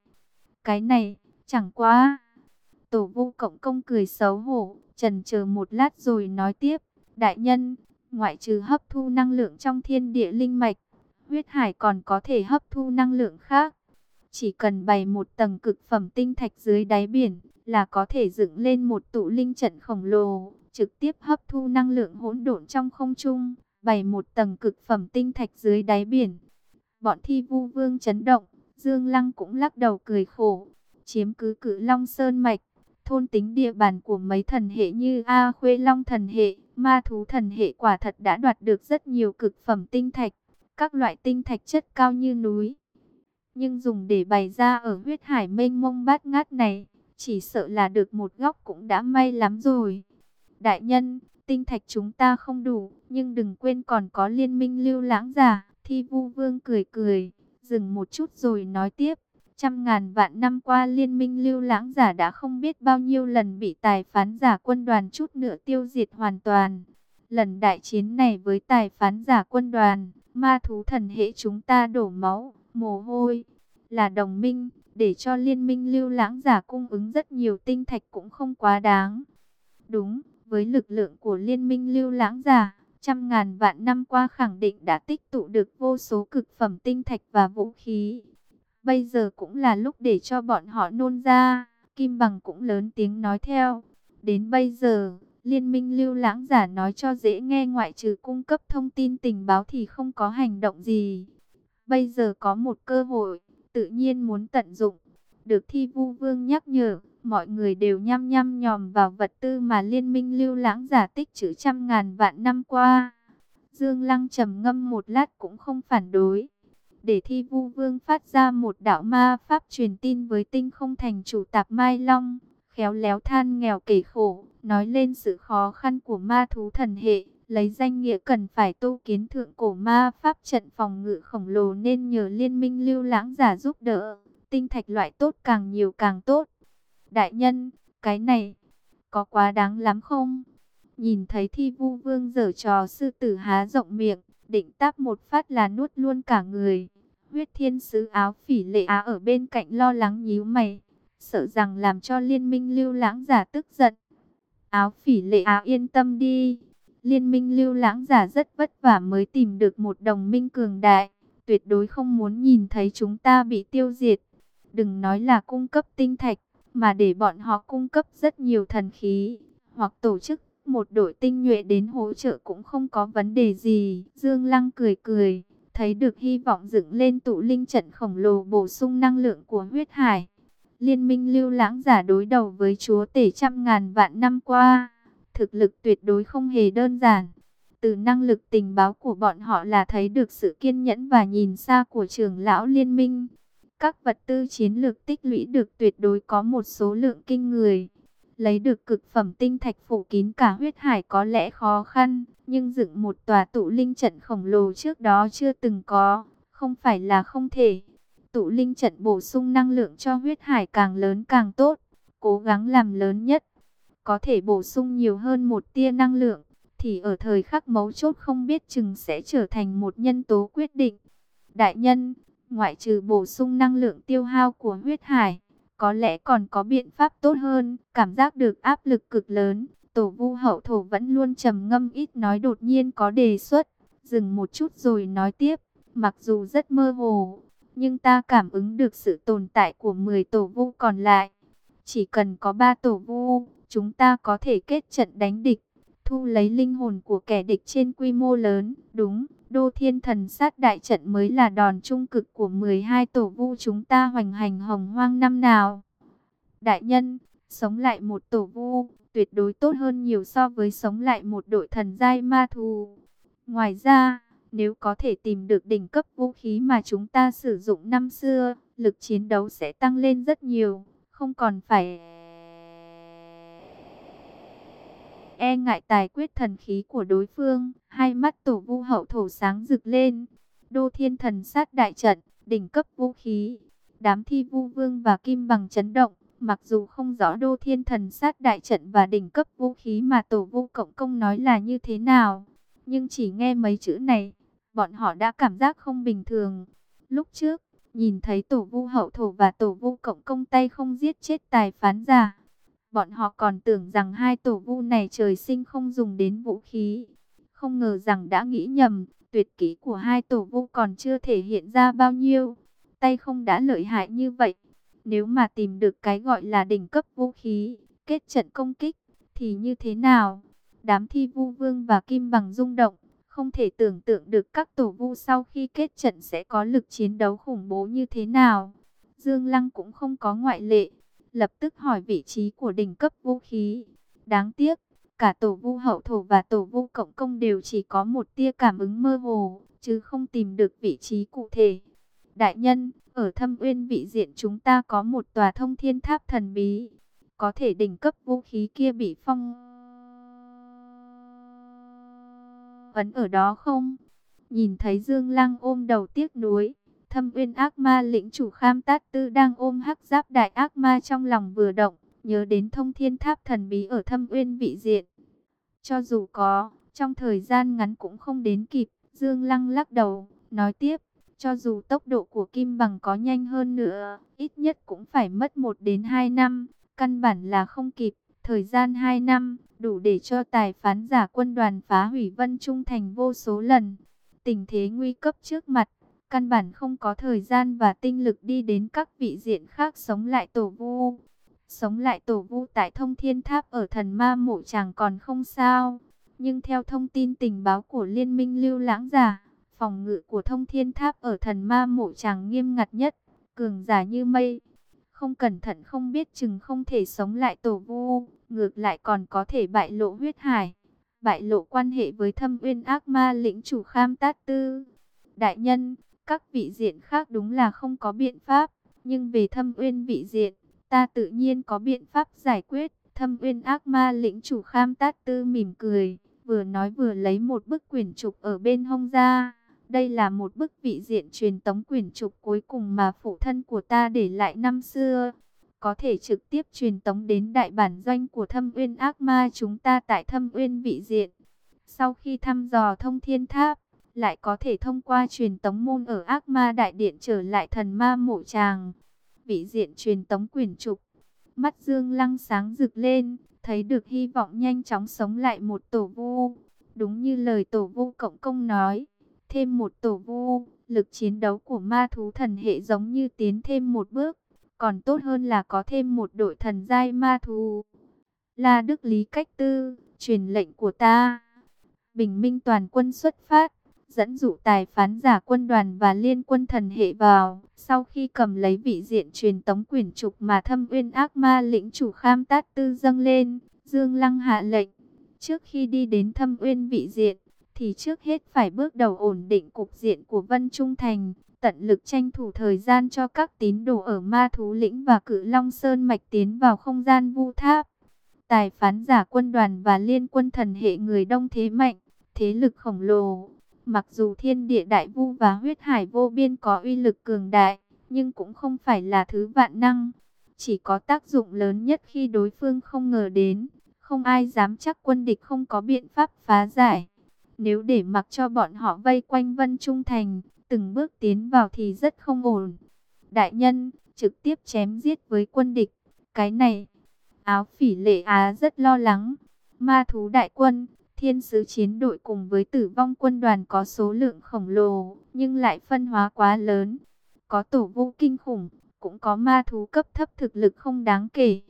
Cái này, chẳng quá. Tổ vu cộng công cười xấu hổ, trần chờ một lát rồi nói tiếp. Đại nhân, ngoại trừ hấp thu năng lượng trong thiên địa linh mạch, huyết hải còn có thể hấp thu năng lượng khác. Chỉ cần bày một tầng cực phẩm tinh thạch dưới đáy biển là có thể dựng lên một tụ linh trận khổng lồ, trực tiếp hấp thu năng lượng hỗn độn trong không trung, bày một tầng cực phẩm tinh thạch dưới đáy biển. Bọn thi vu vương chấn động, Dương Lăng cũng lắc đầu cười khổ, chiếm cứ cử Long Sơn Mạch, thôn tính địa bàn của mấy thần hệ như A Khuê Long thần hệ, ma thú thần hệ quả thật đã đoạt được rất nhiều cực phẩm tinh thạch các loại tinh thạch chất cao như núi. Nhưng dùng để bày ra ở huyết hải mênh mông bát ngát này, chỉ sợ là được một góc cũng đã may lắm rồi. Đại nhân, tinh thạch chúng ta không đủ, nhưng đừng quên còn có liên minh lưu lãng giả. Thi vu vương cười cười, dừng một chút rồi nói tiếp. Trăm ngàn vạn năm qua liên minh lưu lãng giả đã không biết bao nhiêu lần bị tài phán giả quân đoàn chút nữa tiêu diệt hoàn toàn. Lần đại chiến này với tài phán giả quân đoàn, ma thú thần hệ chúng ta đổ máu, mồ hôi, là đồng minh, để cho liên minh lưu lãng giả cung ứng rất nhiều tinh thạch cũng không quá đáng. Đúng, với lực lượng của liên minh lưu lãng giả, trăm ngàn vạn năm qua khẳng định đã tích tụ được vô số cực phẩm tinh thạch và vũ khí. Bây giờ cũng là lúc để cho bọn họ nôn ra, Kim Bằng cũng lớn tiếng nói theo. Đến bây giờ, Liên minh lưu lãng giả nói cho dễ nghe ngoại trừ cung cấp thông tin tình báo thì không có hành động gì. Bây giờ có một cơ hội, tự nhiên muốn tận dụng. Được thi vu vương nhắc nhở, mọi người đều nhăm nhăm nhòm vào vật tư mà liên minh lưu lãng giả tích trữ trăm ngàn vạn năm qua. Dương Lăng trầm ngâm một lát cũng không phản đối. Để thi vu vương phát ra một đạo ma pháp truyền tin với tinh không thành chủ tạp Mai Long, khéo léo than nghèo kể khổ nói lên sự khó khăn của ma thú thần hệ, lấy danh nghĩa cần phải tu kiến thượng cổ ma pháp trận phòng ngự khổng lồ nên nhờ liên minh lưu lãng giả giúp đỡ, tinh thạch loại tốt càng nhiều càng tốt. Đại nhân, cái này, có quá đáng lắm không? Nhìn thấy thi vu vương dở trò sư tử há rộng miệng, định táp một phát là nuốt luôn cả người. Huyết thiên sứ áo phỉ lệ á ở bên cạnh lo lắng nhíu mày, sợ rằng làm cho liên minh lưu lãng giả tức giận. Áo phỉ lệ áo yên tâm đi. Liên minh lưu lãng giả rất vất vả mới tìm được một đồng minh cường đại. Tuyệt đối không muốn nhìn thấy chúng ta bị tiêu diệt. Đừng nói là cung cấp tinh thạch, mà để bọn họ cung cấp rất nhiều thần khí. Hoặc tổ chức một đội tinh nhuệ đến hỗ trợ cũng không có vấn đề gì. Dương Lăng cười cười, thấy được hy vọng dựng lên tụ linh trận khổng lồ bổ sung năng lượng của huyết hải. Liên minh lưu lãng giả đối đầu với chúa tể trăm ngàn vạn năm qua. Thực lực tuyệt đối không hề đơn giản. Từ năng lực tình báo của bọn họ là thấy được sự kiên nhẫn và nhìn xa của trưởng lão liên minh. Các vật tư chiến lược tích lũy được tuyệt đối có một số lượng kinh người. Lấy được cực phẩm tinh thạch phủ kín cả huyết hải có lẽ khó khăn, nhưng dựng một tòa tụ linh trận khổng lồ trước đó chưa từng có, không phải là không thể tụ linh trận bổ sung năng lượng cho huyết hải càng lớn càng tốt, cố gắng làm lớn nhất. Có thể bổ sung nhiều hơn một tia năng lượng, thì ở thời khắc mấu chốt không biết chừng sẽ trở thành một nhân tố quyết định. Đại nhân, ngoại trừ bổ sung năng lượng tiêu hao của huyết hải, có lẽ còn có biện pháp tốt hơn, cảm giác được áp lực cực lớn. Tổ vu hậu thổ vẫn luôn trầm ngâm ít nói đột nhiên có đề xuất, dừng một chút rồi nói tiếp, mặc dù rất mơ hồ, nhưng ta cảm ứng được sự tồn tại của 10 tổ vu còn lại. Chỉ cần có 3 tổ vu, chúng ta có thể kết trận đánh địch, thu lấy linh hồn của kẻ địch trên quy mô lớn. Đúng, đô thiên thần sát đại trận mới là đòn trung cực của 12 tổ vu chúng ta hoành hành hồng hoang năm nào. Đại nhân, sống lại một tổ vu, tuyệt đối tốt hơn nhiều so với sống lại một đội thần giai ma thù. Ngoài ra, nếu có thể tìm được đỉnh cấp vũ khí mà chúng ta sử dụng năm xưa, lực chiến đấu sẽ tăng lên rất nhiều, không còn phải e ngại tài quyết thần khí của đối phương. Hai mắt tổ vu hậu thổ sáng rực lên. Đô thiên thần sát đại trận, đỉnh cấp vũ khí. Đám thi vu vương và kim bằng chấn động. Mặc dù không rõ đô thiên thần sát đại trận và đỉnh cấp vũ khí mà tổ vu cộng công nói là như thế nào. Nhưng chỉ nghe mấy chữ này, bọn họ đã cảm giác không bình thường. Lúc trước, nhìn thấy tổ vu hậu thổ và tổ vu cộng công tay không giết chết tài phán giả. Bọn họ còn tưởng rằng hai tổ vu này trời sinh không dùng đến vũ khí. Không ngờ rằng đã nghĩ nhầm, tuyệt kỹ của hai tổ vu còn chưa thể hiện ra bao nhiêu. Tay không đã lợi hại như vậy. Nếu mà tìm được cái gọi là đỉnh cấp vũ khí, kết trận công kích, thì như thế nào? Đám thi vu vương và kim bằng rung động, không thể tưởng tượng được các tổ vu sau khi kết trận sẽ có lực chiến đấu khủng bố như thế nào. Dương Lăng cũng không có ngoại lệ, lập tức hỏi vị trí của đỉnh cấp vũ khí. Đáng tiếc, cả tổ vu hậu thổ và tổ vu cộng công đều chỉ có một tia cảm ứng mơ hồ, chứ không tìm được vị trí cụ thể. Đại nhân, ở thâm uyên vị diện chúng ta có một tòa thông thiên tháp thần bí. Có thể đỉnh cấp vũ khí kia bị phong ấn ở đó không? Nhìn thấy Dương Lăng ôm đầu tiếc nuối, thâm uyên ác ma lĩnh chủ kham tát tư đang ôm hắc giáp đại ác ma trong lòng vừa động, nhớ đến thông thiên tháp thần bí ở thâm uyên vị diện. Cho dù có, trong thời gian ngắn cũng không đến kịp, Dương Lăng lắc đầu, nói tiếp, cho dù tốc độ của Kim Bằng có nhanh hơn nữa, ít nhất cũng phải mất 1 đến 2 năm, căn bản là không kịp. Thời gian 2 năm, đủ để cho tài phán giả quân đoàn phá hủy Vân Trung Thành vô số lần. Tình thế nguy cấp trước mặt, căn bản không có thời gian và tinh lực đi đến các vị diện khác sống lại tổ vu. Sống lại tổ vu tại thông thiên tháp ở thần ma mộ chàng còn không sao. Nhưng theo thông tin tình báo của Liên minh lưu lãng giả, phòng ngự của thông thiên tháp ở thần ma mộ chàng nghiêm ngặt nhất, cường giả như mây. Không cẩn thận không biết chừng không thể sống lại tổ vu, ngược lại còn có thể bại lộ huyết hải, bại lộ quan hệ với thâm uyên ác ma lĩnh chủ kham tát tư. Đại nhân, các vị diện khác đúng là không có biện pháp, nhưng về thâm uyên vị diện, ta tự nhiên có biện pháp giải quyết. Thâm uyên ác ma lĩnh chủ kham tát tư mỉm cười, vừa nói vừa lấy một bức quyển trục ở bên hông ra. Đây là một bức vị diện truyền tống quyển trục cuối cùng mà phụ thân của ta để lại năm xưa. Có thể trực tiếp truyền tống đến đại bản doanh của thâm uyên ác ma chúng ta tại thâm uyên vị diện. Sau khi thăm dò thông thiên tháp, lại có thể thông qua truyền tống môn ở ác ma đại điện trở lại thần ma mộ tràng. Vị diện truyền tống quyển trục. Mắt dương lăng sáng rực lên, thấy được hy vọng nhanh chóng sống lại một tổ vu. Đúng như lời tổ vu cộng công nói. Thêm một tổ vu, lực chiến đấu của ma thú thần hệ giống như tiến thêm một bước. Còn tốt hơn là có thêm một đội thần giai ma thú. La Đức Lý Cách Tư, truyền lệnh của ta. Bình minh toàn quân xuất phát, dẫn dụ tài phán giả quân đoàn và liên quân thần hệ vào. Sau khi cầm lấy vị diện truyền tống quyển trục mà thâm uyên ác ma lĩnh chủ kham tát tư dâng lên, Dương Lăng hạ lệnh. Trước khi đi đến thâm uyên vị diện, thì trước hết phải bước đầu ổn định cục diện của Vân Trung Thành, tận lực tranh thủ thời gian cho các tín đồ ở Ma Thú Lĩnh và Cự Long Sơn Mạch tiến vào không gian vu tháp. Tài phán giả quân đoàn và liên quân thần hệ người đông thế mạnh, thế lực khổng lồ. Mặc dù thiên địa đại vu và huyết hải vô biên có uy lực cường đại, nhưng cũng không phải là thứ vạn năng. Chỉ có tác dụng lớn nhất khi đối phương không ngờ đến Không ai dám chắc quân địch không có biện pháp phá giải. Nếu để mặc cho bọn họ vây quanh Vân Trung Thành, từng bước tiến vào thì rất không ổn. Đại nhân, trực tiếp chém giết với quân địch. Cái này, áo phỉ lệ Á rất lo lắng. Ma thú đại quân, thiên sứ chiến đội cùng với tử vong quân đoàn có số lượng khổng lồ, nhưng lại phân hóa quá lớn. Có tổ vũ kinh khủng, cũng có ma thú cấp thấp thực lực không đáng kể.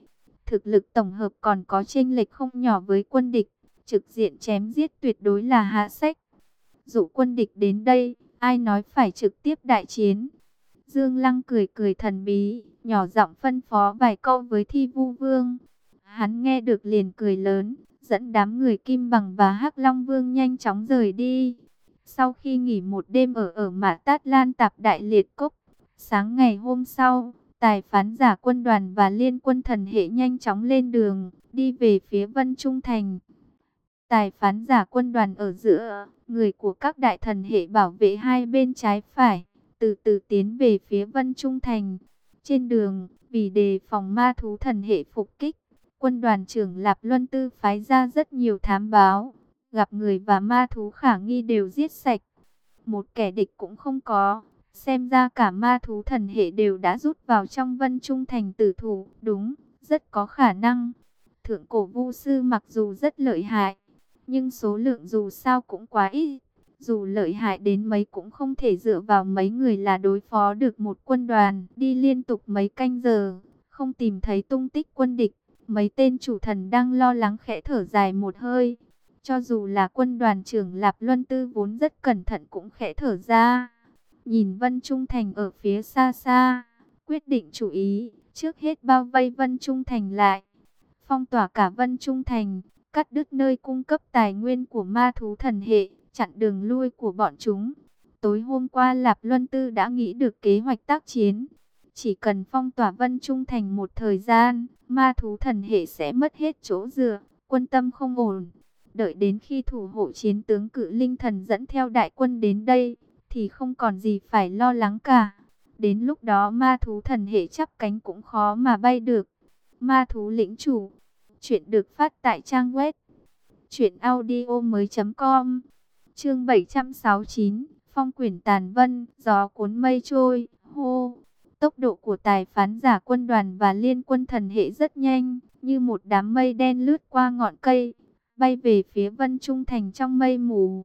Thực lực tổng hợp còn có chênh lệch không nhỏ với quân địch, trực diện chém giết tuyệt đối là hạ sách. Dụ quân địch đến đây, ai nói phải trực tiếp đại chiến. Dương Lăng cười cười thần bí, nhỏ giọng phân phó vài câu với thi vu vương. Hắn nghe được liền cười lớn, dẫn đám người Kim Bằng và hắc Long Vương nhanh chóng rời đi. Sau khi nghỉ một đêm ở ở Mã Tát Lan Tạp Đại Liệt Cốc, sáng ngày hôm sau, tài phán giả quân đoàn và liên quân thần hệ nhanh chóng lên đường, đi về phía Vân Trung Thành. Tài phán giả quân đoàn ở giữa, người của các đại thần hệ bảo vệ hai bên trái phải, từ từ tiến về phía Vân Trung Thành. Trên đường, vì đề phòng ma thú thần hệ phục kích, quân đoàn trưởng Lạp Luân Tư phái ra rất nhiều thám báo, gặp người và ma thú khả nghi đều giết sạch. Một kẻ địch cũng không có, xem ra cả ma thú thần hệ đều đã rút vào trong vân trung thành tử thủ, đúng, rất có khả năng. Thượng cổ vu sư mặc dù rất lợi hại, nhưng số lượng dù sao cũng quá ít. Dù lợi hại đến mấy cũng không thể dựa vào mấy người là đối phó được một quân đoàn đi liên tục mấy canh giờ, không tìm thấy tung tích quân địch. Mấy tên chủ thần đang lo lắng khẽ thở dài một hơi. Cho dù là quân đoàn trưởng Lạp Luân Tư vốn rất cẩn thận cũng khẽ thở ra. Nhìn Vân Trung Thành ở phía xa xa, quyết định chủ ý, trước hết bao vây Vân Trung Thành lại. Phong tỏa cả Vân Trung Thành, cắt đứt nơi cung cấp tài nguyên của ma thú thần hệ, chặn đường lui của bọn chúng. Tối hôm qua Lạp Luân Tư đã nghĩ được kế hoạch tác chiến. Chỉ cần phong tỏa Vân Trung Thành một thời gian, ma thú thần hệ sẽ mất hết chỗ dựa, quân tâm không ổn. Đợi đến khi thủ hộ chiến tướng cự linh thần dẫn theo đại quân đến đây, thì không còn gì phải lo lắng cả. Đến lúc đó ma thú thần hệ chắp cánh cũng khó mà bay được. Ma thú lĩnh chủ. Chuyện được phát tại trang web. Chuyện audio mới com. Chương 769. Phong quyển tàn vân. Gió cuốn mây trôi. Hô. Tốc độ của tài phán giả quân đoàn và liên quân thần hệ rất nhanh. Như một đám mây đen lướt qua ngọn cây. Bay về phía vân trung thành trong mây mù.